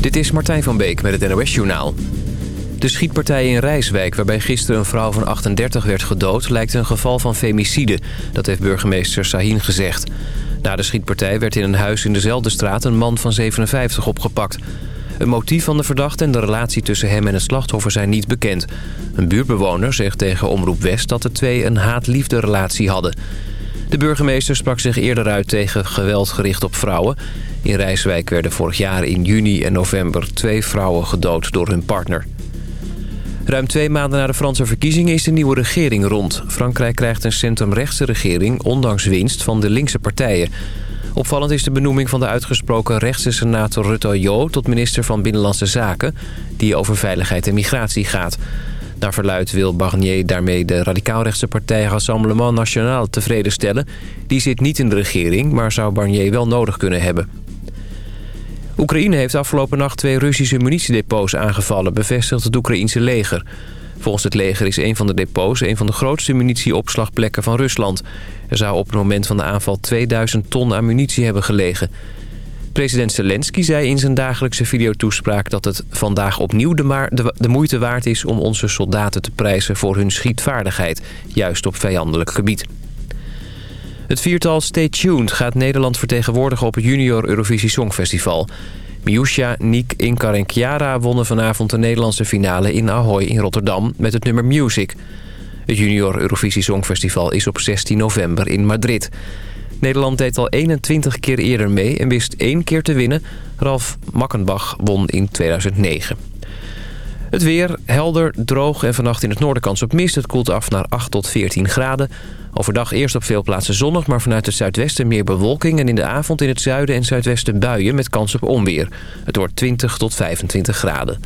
Dit is Martijn van Beek met het NOS-journaal. De schietpartij in Rijswijk, waarbij gisteren een vrouw van 38 werd gedood... lijkt een geval van femicide, dat heeft burgemeester Sahin gezegd. Na de schietpartij werd in een huis in dezelfde straat een man van 57 opgepakt. Het motief van de verdachte en de relatie tussen hem en het slachtoffer zijn niet bekend. Een buurtbewoner zegt tegen Omroep West dat de twee een haat-liefde relatie hadden... De burgemeester sprak zich eerder uit tegen geweld gericht op vrouwen. In Rijswijk werden vorig jaar in juni en november twee vrouwen gedood door hun partner. Ruim twee maanden na de Franse verkiezingen is de nieuwe regering rond. Frankrijk krijgt een centrumrechtse regering, ondanks winst van de linkse partijen. Opvallend is de benoeming van de uitgesproken rechtse senator Rutte tot minister van Binnenlandse Zaken... die over veiligheid en migratie gaat. Naar verluid wil Barnier daarmee de radicaalrechtse partij Rassemblement National tevreden stellen. Die zit niet in de regering, maar zou Barnier wel nodig kunnen hebben. Oekraïne heeft afgelopen nacht twee Russische munitiedepots aangevallen, bevestigt het Oekraïense leger. Volgens het leger is een van de depots een van de grootste munitieopslagplekken van Rusland. Er zou op het moment van de aanval 2000 ton aan munitie hebben gelegen. President Zelensky zei in zijn dagelijkse videotoespraak dat het vandaag opnieuw de, moeite waard is om onze soldaten te prijzen voor hun schietvaardigheid, juist op vijandelijk gebied. Het viertal Stay Tuned gaat Nederland vertegenwoordigen op het Junior Eurovisie Songfestival. Miusha, Niek, Inkar en Chiara wonnen vanavond de Nederlandse finale in Ahoy in Rotterdam met het nummer Music. Het Junior Eurovisie Songfestival is op 16 november in Madrid. Nederland deed al 21 keer eerder mee en wist één keer te winnen. Ralf Makkenbach won in 2009. Het weer helder, droog en vannacht in het noorden kans op mist. Het koelt af naar 8 tot 14 graden. Overdag eerst op veel plaatsen zonnig, maar vanuit het zuidwesten meer bewolking... en in de avond in het zuiden en zuidwesten buien met kans op onweer. Het wordt 20 tot 25 graden.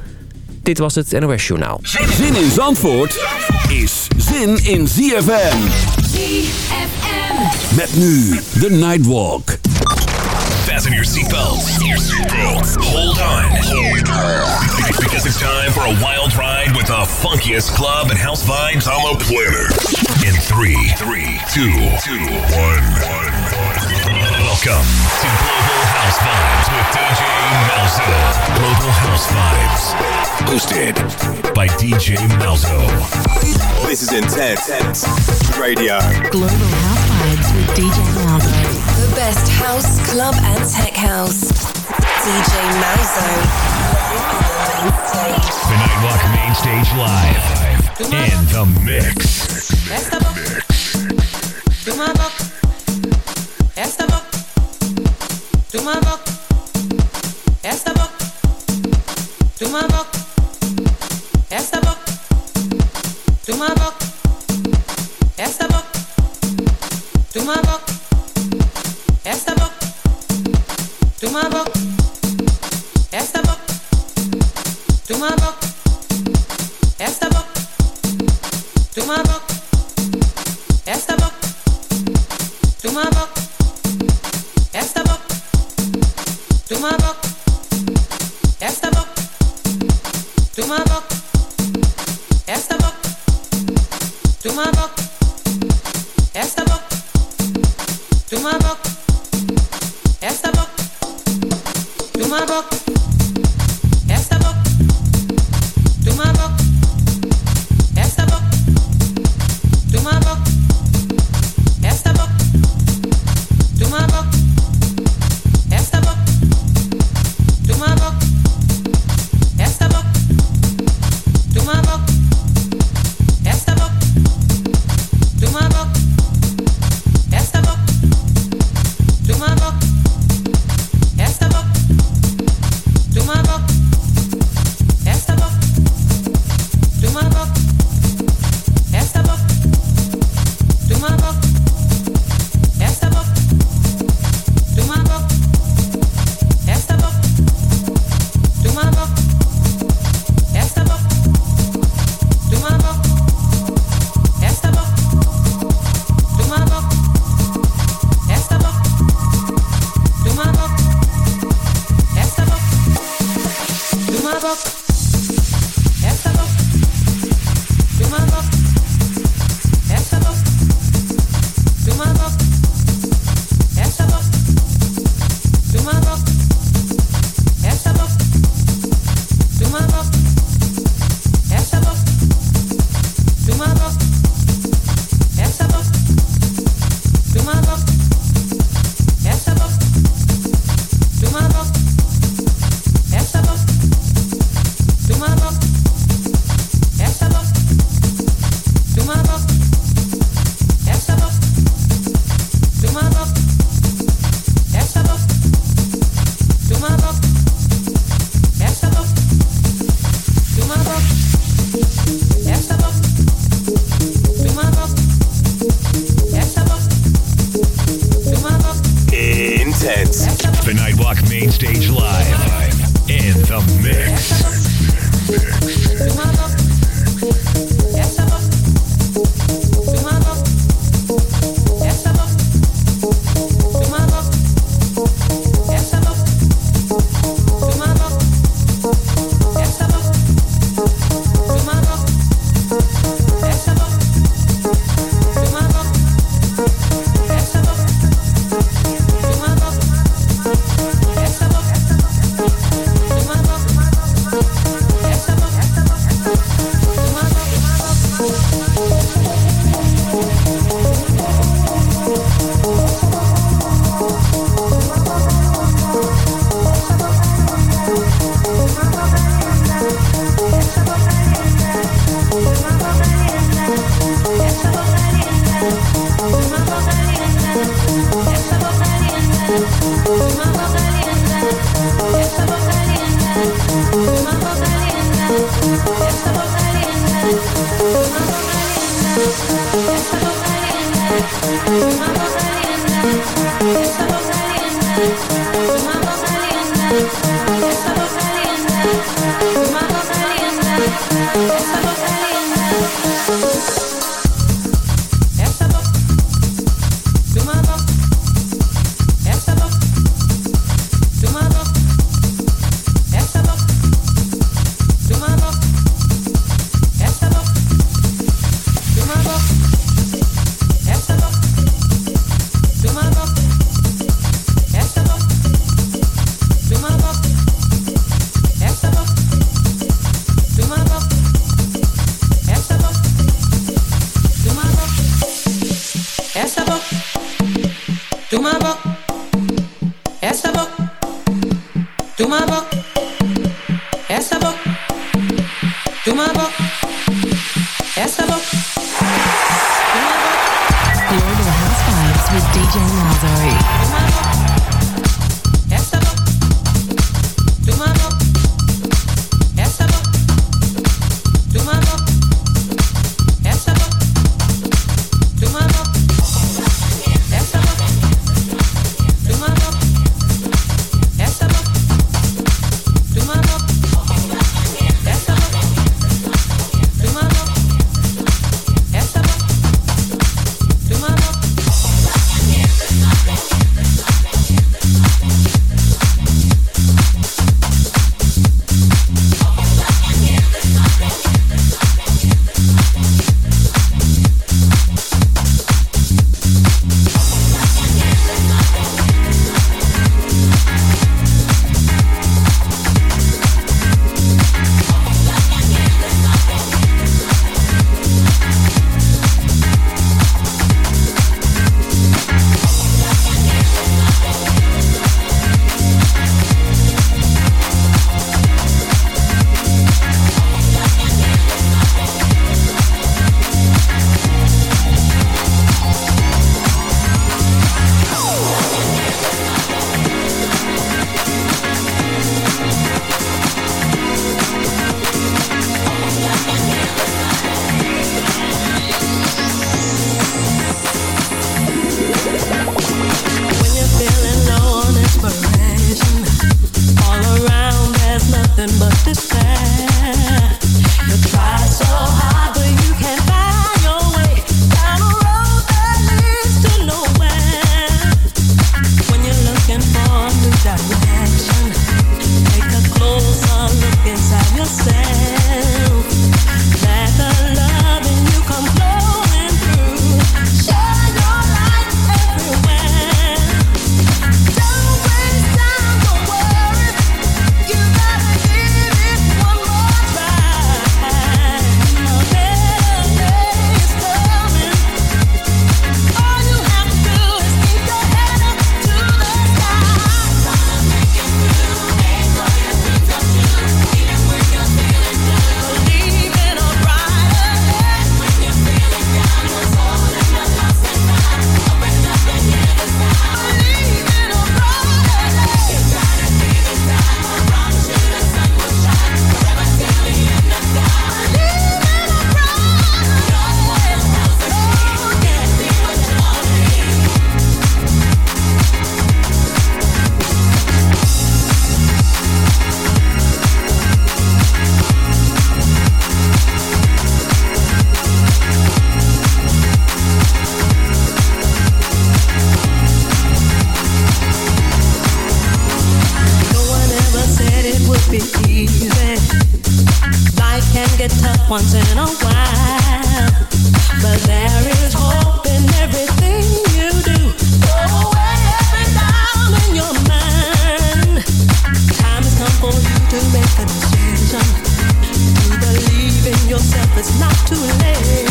Dit was het NOS Journaal. Zin in Zandvoort is zin in ZFM. ZFM. Met nu de Nightwalk. Fasten your seatbelts. Hold on. Hold on. Because it's time for a wild ride with the funkiest club and house vibes on the planet. In three, three, two, two, one, one. Welcome to Global House Vibes with DJ Malzo. Global House Vibes. Hosted by DJ Malzo. This is Intense Radio. Global House Vibes with DJ Malzo. The best house, club, and tech house. DJ Malzo. The Nightwalk Main Stage Live. In the mix. Esta boca, tuma boca, esta boca, tuma boca, esta boca, tuma boca, tuma boca, make a decision. Believe in yourself, it's not too late.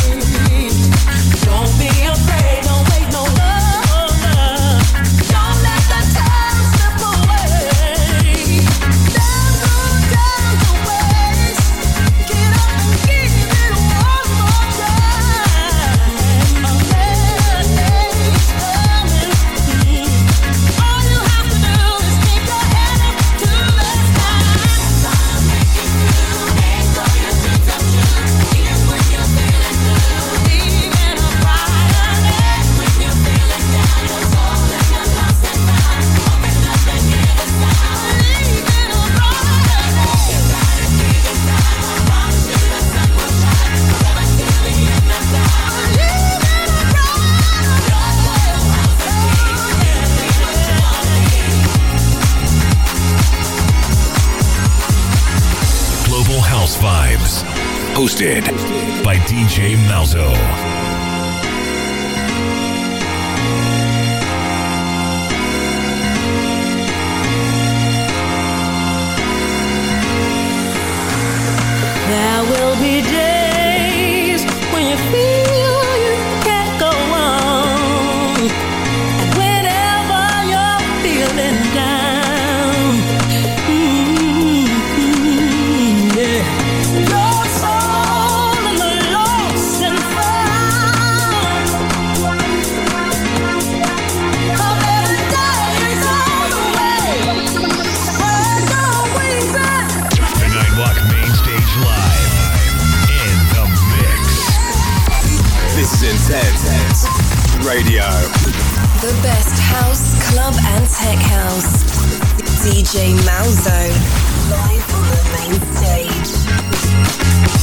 Don't be afraid. Radio. The best house, club, and tech house. DJ Malzone. Live on the main stage.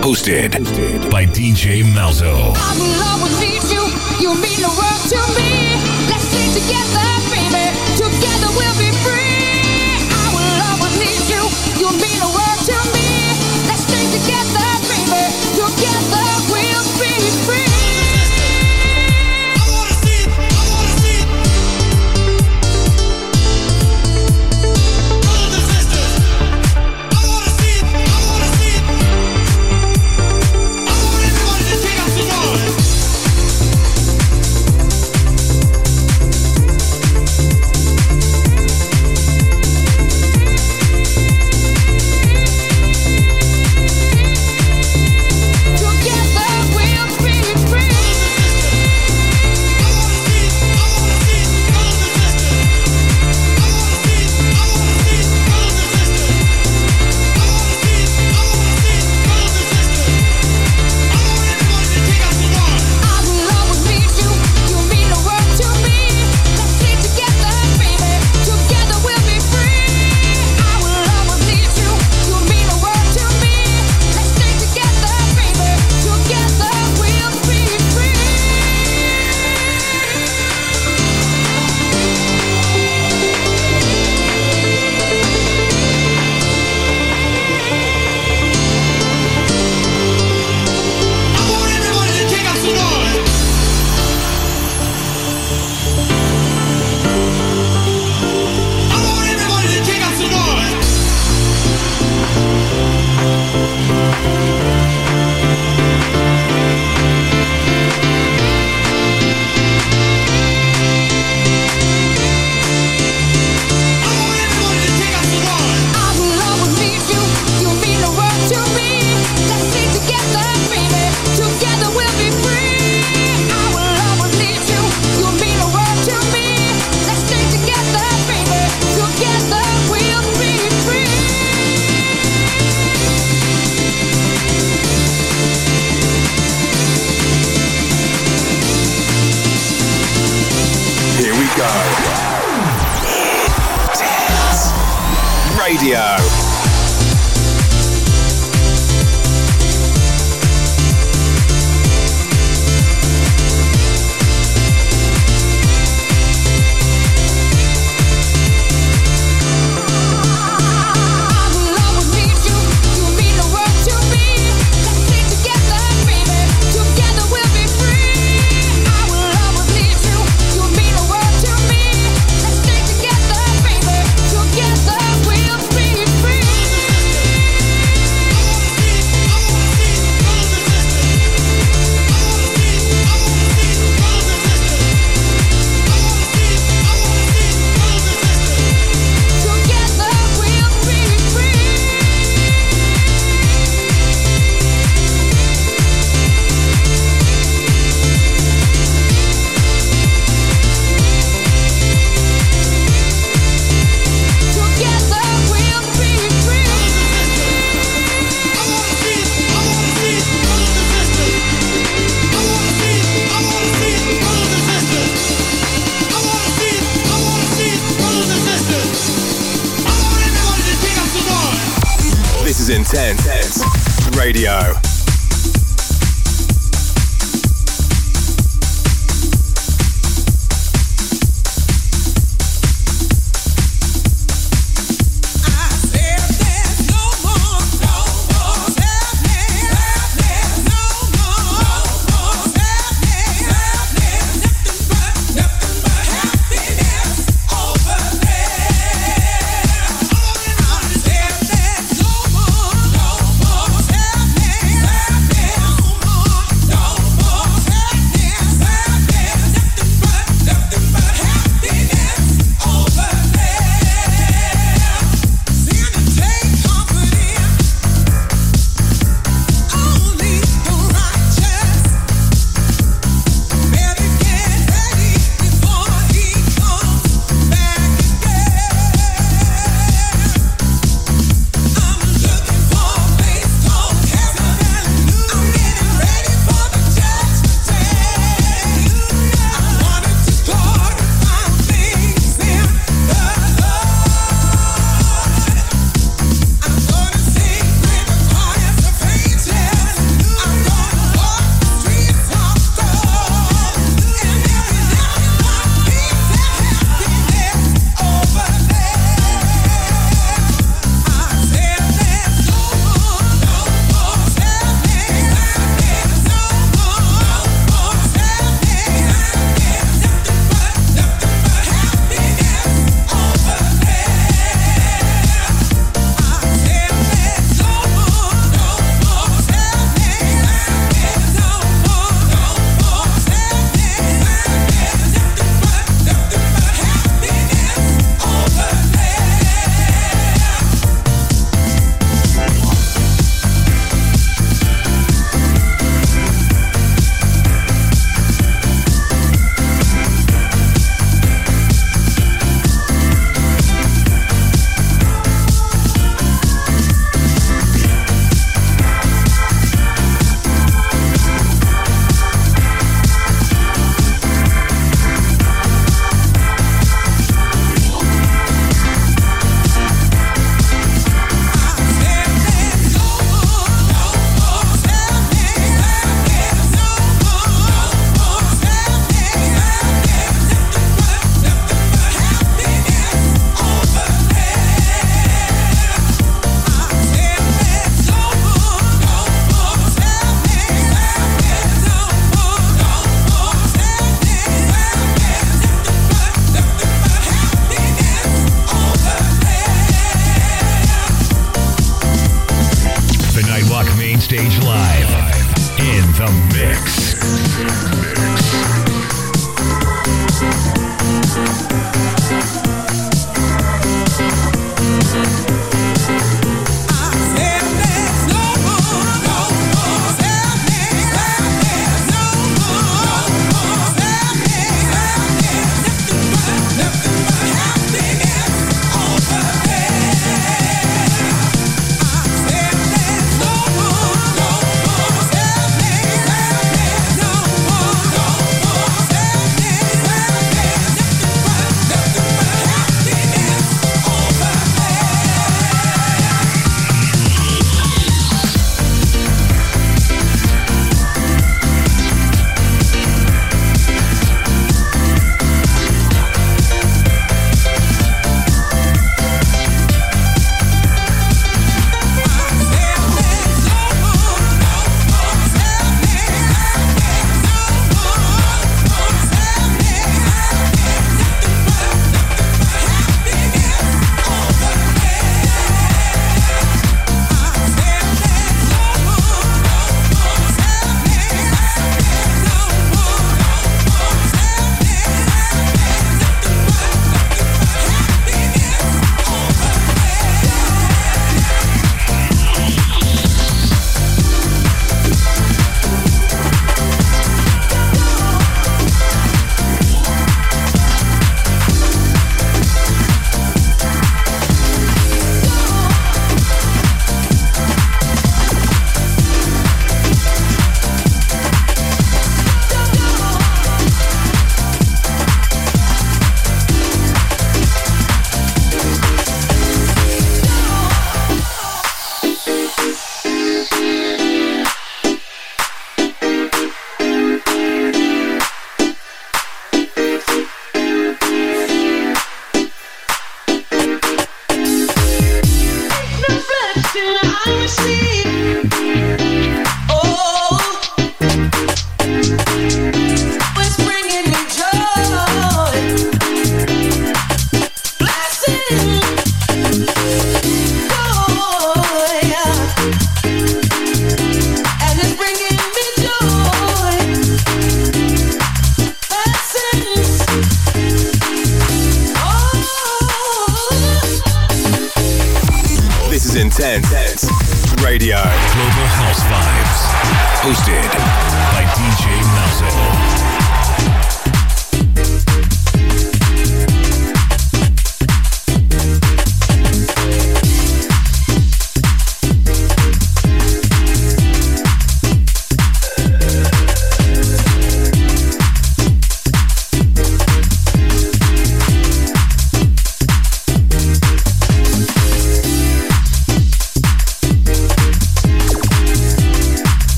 Hosted by DJ Malzo. I'm you. You mean the world to me. Let's stay together, baby. Together we'll be free. Radio.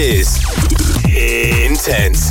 Is Intense.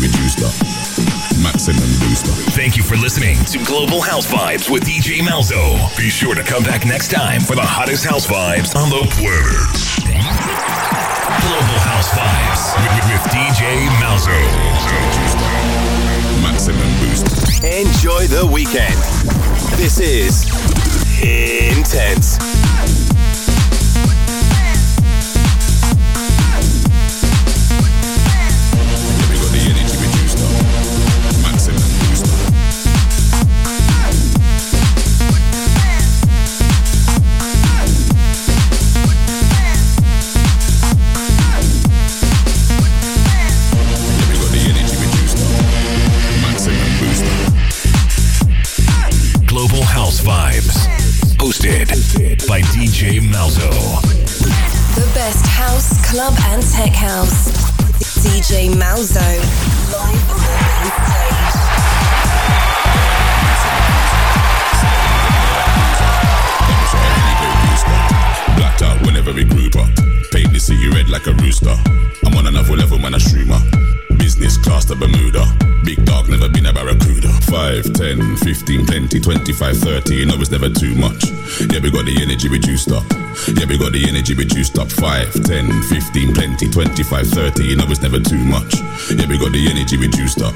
Got the reduced up. Maximum booster. Thank you for listening to Global House Vibes with DJ Malzo. Be sure to come back next time for the hottest house vibes on the planet. Global House Vibes with, with DJ Malzo. Maximum boost. Enjoy the weekend. This is Intense. Tech house. DJ Malzo. Blacked out whenever we group up. Paint the city red like a rooster. I'm on another level, man, a streamer. Business class to Bermuda. Big dog, never been a barracuda. 5, 10, 15, 20, 25, 30. You know it's never too much. Yeah, we got the energy we reduced up. Yeah, we got the energy reduced up. 5, 10, 15, 20, 25, 30. You know it's never too much. Yeah, we got the energy reduced up.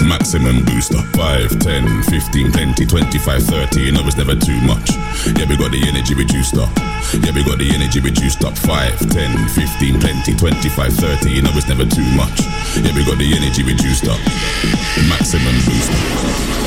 Maximum booster. 5, 10, 15, 20, 25, 30. You know it's never too much. Yeah, we got the energy reduced up. Yeah, we got the energy reduced up. 5, 10, 15, 20, 25, 30. You know it's never too much. Yeah, we got the energy reduced up. Maximum booster.